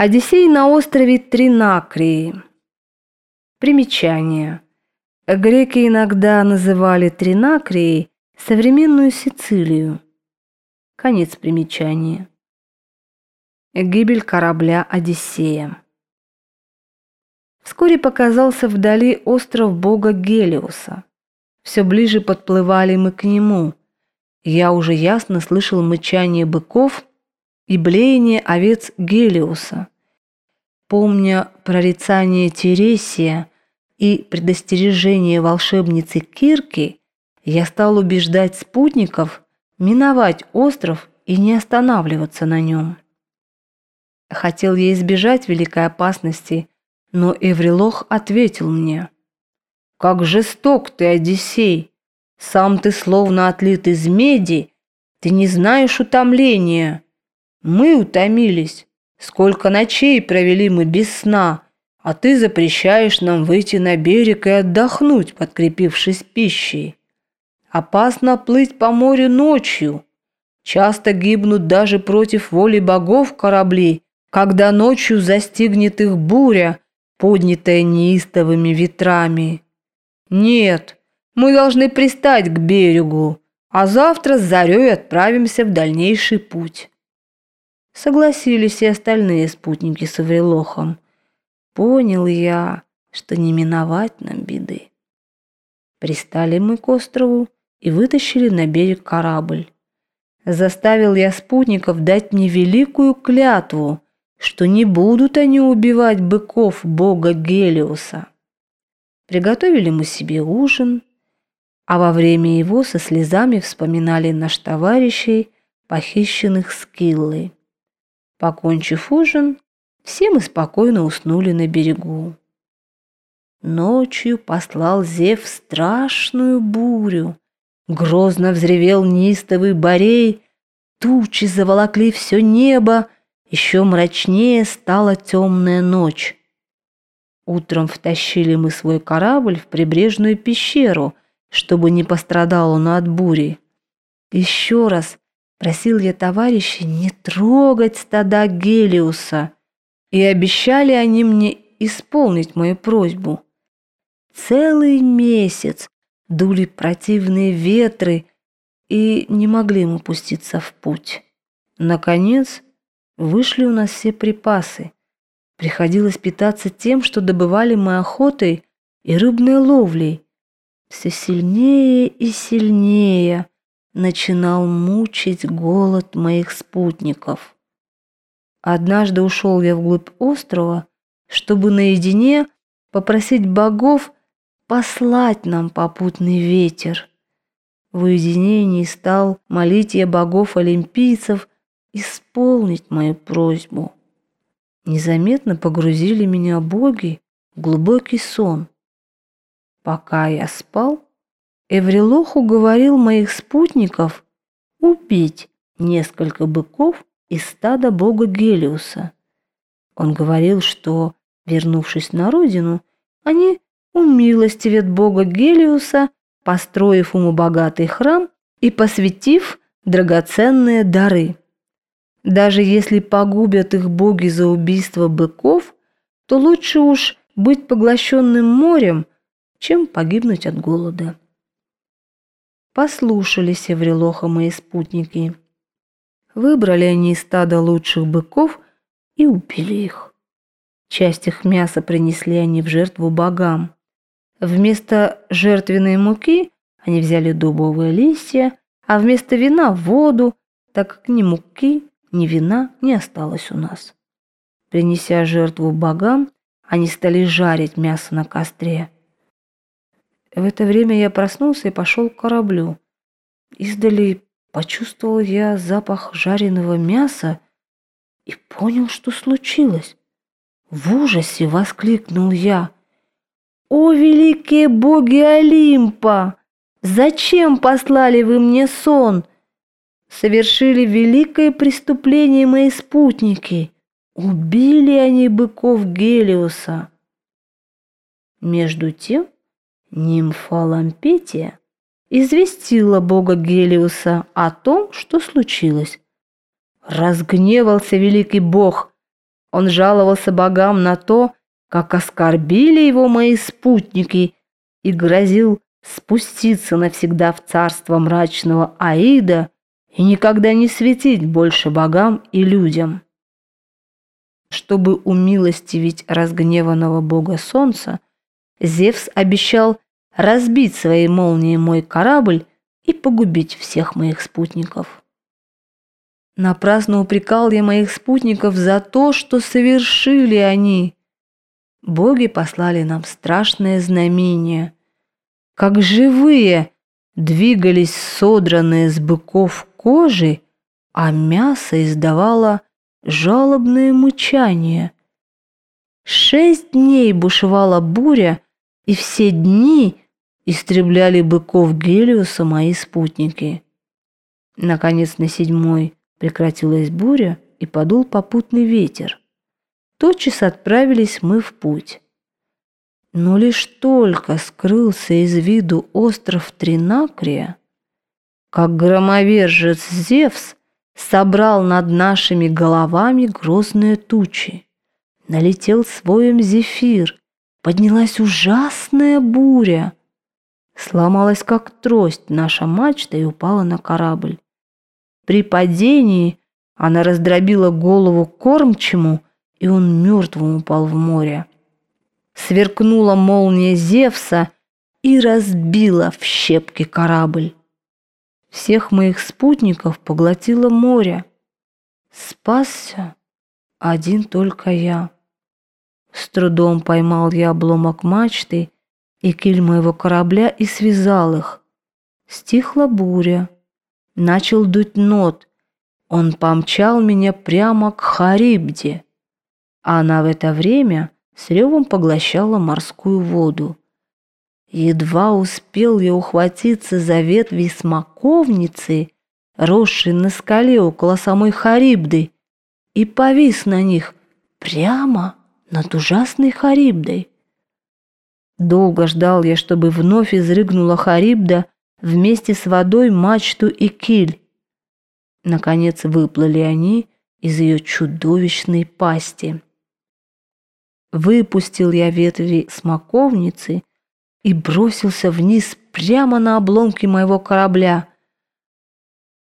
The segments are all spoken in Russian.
Одиссей на острове Тринакрии. Примечание. Греки иногда называли Тринакрией современную Сицилию. Конец примечания. Гибель корабля Одиссея. Вскоре показался вдали остров бога Гелиуса. Все ближе подплывали мы к нему. Я уже ясно слышал мычание быков и блеяние овец Гелиуса. Помня прорицание Тересия и предостережение волшебницы Кирки, я стал убеждать спутников миновать остров и не останавливаться на нем. Хотел я избежать великой опасности, но Эврилох ответил мне. «Как жесток ты, Одиссей! Сам ты словно отлит из меди, ты не знаешь утомления. Мы утомились. Сколько ночей провели мы без сна, а ты запрещаешь нам выйти на берег и отдохнуть, подкрепившись пищей. Опасно плыть по морю ночью. Часто гибнут даже против воли богов корабли, когда ночью застигнет их буря, поднятая неистовыми ветрами. Нет, мы должны пристать к берегу, а завтра с зарей отправимся в дальнейший путь. Согласились и остальные спутники с Аврилохом. Понял я, что не миновать нам беды. Пристали мы к острову и вытащили на берег корабль. Заставил я спутников дать мне великую клятву, что не будут они убивать быков бога Гелиуса. Приготовили мы себе ужин, а во время его со слезами вспоминали наш товарищей, похищенных Скиллой. Покончив ужин, все мы спокойно уснули на берегу. Ночью послал Зев страшную бурю. Грозно взревел неистовый борей, тучи заволокли все небо, еще мрачнее стала темная ночь. Утром втащили мы свой корабль в прибрежную пещеру, чтобы не пострадал он от бури. Еще раз Просил я товарищей не трогать стада Гелиуса, и обещали они мне исполнить мою просьбу. Целый месяц дули противные ветры, и не могли мы пуститься в путь. Наконец, вышли у нас все припасы. Приходилось питаться тем, что добывали мы охотой и рыбной ловлей. Все сильнее и сильнее – начинал мучить голод моих спутников. Однажды ушел я вглубь острова, чтобы наедине попросить богов послать нам попутный ветер. В уединении стал молить я богов-олимпийцев исполнить мою просьбу. Незаметно погрузили меня боги в глубокий сон. Пока я спал, Эврилох уговорил моих спутников убить несколько быков из стада бога Гелиуса. Он говорил, что, вернувшись на родину, они умилостивят бога Гелиуса, построив ему богатый храм и посвятив драгоценные дары. Даже если погубят их боги за убийство быков, то лучше уж быть поглощенным морем, чем погибнуть от голода. Послушались Еврелоха мои спутники. Выбрали они из стада лучших быков и убили их. Часть их мяса принесли они в жертву богам. Вместо жертвенной муки они взяли дубовые листья, а вместо вина – воду, так как ни муки, ни вина не осталось у нас. Принеся жертву богам, они стали жарить мясо на костре. В это время я проснулся и пошел к кораблю. Издали почувствовал я запах жареного мяса и понял, что случилось. В ужасе воскликнул я. «О, великие боги Олимпа! Зачем послали вы мне сон? Совершили великое преступление мои спутники. Убили они быков Гелиуса». Между тем Нимфа Лампетия известила бога Гелиуса о том, что случилось. Разгневался великий бог Он жаловался богам на то, как оскорбили его мои спутники, и грозил спуститься навсегда в царство мрачного Аида и никогда не светить больше богам и людям. Чтобы умилостивить разгневанного бога солнца, Зевс обещал разбить своей молнией мой корабль и погубить всех моих спутников. Напрасно упрекал я моих спутников за то, что совершили они. Боги послали нам страшное знамение. Как живые двигались содранные с быков кожи, а мясо издавало жалобное мычание. Шесть дней бушевала буря, и все дни истребляли быков Гелиуса мои спутники. Наконец, на седьмой прекратилась буря и подул попутный ветер. Тотчас отправились мы в путь. Но лишь только скрылся из виду остров Тринакрия, как громовержец Зевс собрал над нашими головами грозные тучи. Налетел своем зефир, поднялась ужасная буря. Сломалась, как трость, наша мачта и упала на корабль. При падении она раздробила голову кормчему, и он мертвым упал в море. Сверкнула молния Зевса и разбила в щепки корабль. Всех моих спутников поглотило море. Спасся один только я. С трудом поймал я обломок мачты и киль моего корабля и связал их. Стихла буря. Начал дуть нот. Он помчал меня прямо к Харибде. А она в это время с ревом поглощала морскую воду. Едва успел я ухватиться за ветви смоковницы, росшей на скале около самой Харибды, и повис на них прямо над ужасной Харибдой. Долго ждал я, чтобы вновь изрыгнула Харибда вместе с водой мачту и киль. Наконец выплыли они из ее чудовищной пасти. Выпустил я ветви смоковницы и бросился вниз прямо на обломки моего корабля.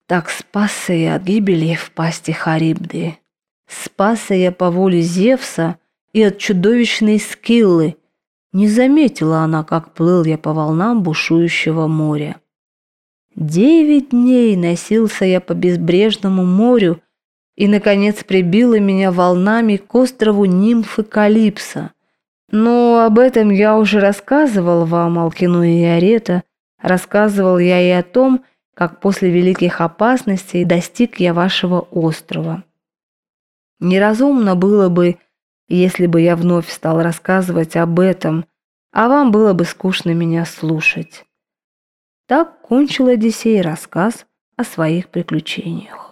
Так спасся я от гибели в пасти Харибды. Спасся я по воле Зевса и от чудовищной скиллы. Не заметила она, как плыл я по волнам бушующего моря. Девять дней носился я по безбрежному морю, и, наконец, прибило меня волнами к острову нимфы Калипса. Но об этом я уже рассказывал вам, Алкину и Арета. Рассказывал я и о том, как после великих опасностей достиг я вашего острова. Неразумно было бы, если бы я вновь стал рассказывать об этом, а вам было бы скучно меня слушать. Так кончил Одиссей рассказ о своих приключениях.